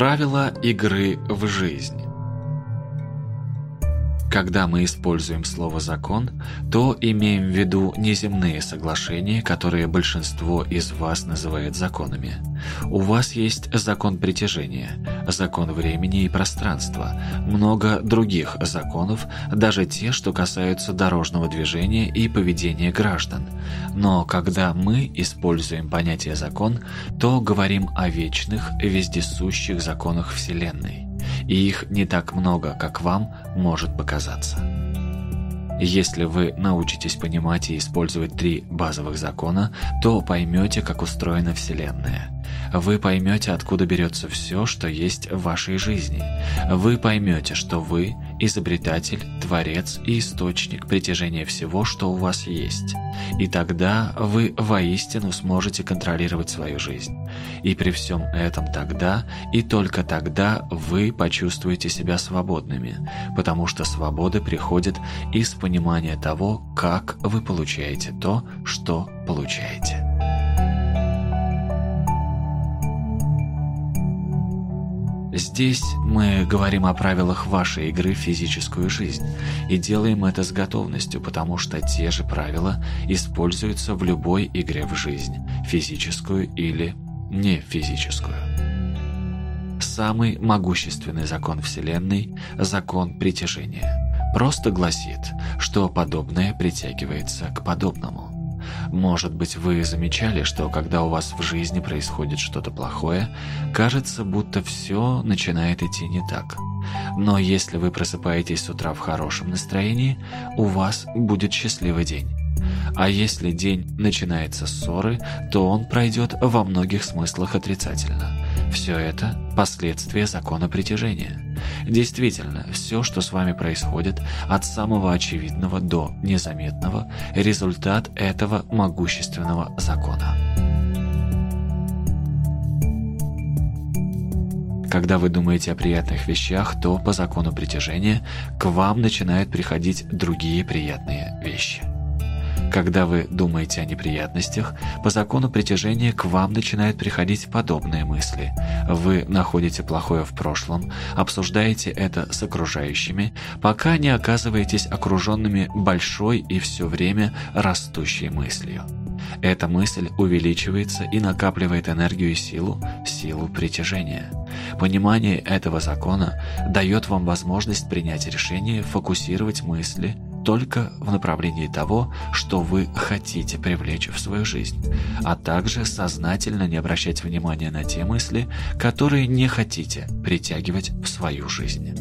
Правила игры в жизнь. Когда мы используем слово «закон», то имеем в виду неземные соглашения, которые большинство из вас называет законами. У вас есть закон притяжения, закон времени и пространства, много других законов, даже те, что касаются дорожного движения и поведения граждан. Но когда мы используем понятие «закон», то говорим о вечных, вездесущих законах Вселенной и их не так много, как вам может показаться. Если вы научитесь понимать и использовать три базовых закона, то поймете, как устроена Вселенная. Вы поймете, откуда берется все, что есть в вашей жизни. Вы поймете, что вы – изобретатель, творец и источник притяжения всего, что у вас есть. И тогда вы воистину сможете контролировать свою жизнь. И при всем этом тогда и только тогда вы почувствуете себя свободными, потому что свобода приходит из понимания того, как вы получаете то, что получаете. Здесь мы говорим о правилах вашей игры в физическую жизнь и делаем это с готовностью, потому что те же правила используются в любой игре в жизнь, физическую или не физическую. Самый могущественный закон Вселенной – закон притяжения. Просто гласит, что подобное притягивается к подобному. Может быть, вы замечали, что когда у вас в жизни происходит что-то плохое, кажется, будто все начинает идти не так. Но если вы просыпаетесь с утра в хорошем настроении, у вас будет счастливый день. А если день начинается с ссоры, то он пройдет во многих смыслах отрицательно. Все это – последствия закона притяжения. Действительно, все, что с вами происходит, от самого очевидного до незаметного, результат этого могущественного закона. Когда вы думаете о приятных вещах, то по закону притяжения к вам начинают приходить другие приятные вещи. Когда вы думаете о неприятностях, по закону притяжения к вам начинают приходить подобные мысли. Вы находите плохое в прошлом, обсуждаете это с окружающими, пока не оказываетесь окруженными большой и все время растущей мыслью. Эта мысль увеличивается и накапливает энергию и силу, силу притяжения. Понимание этого закона дает вам возможность принять решение фокусировать мысли только в направлении того, что вы хотите привлечь в свою жизнь, а также сознательно не обращать внимания на те мысли, которые не хотите притягивать в свою жизнь.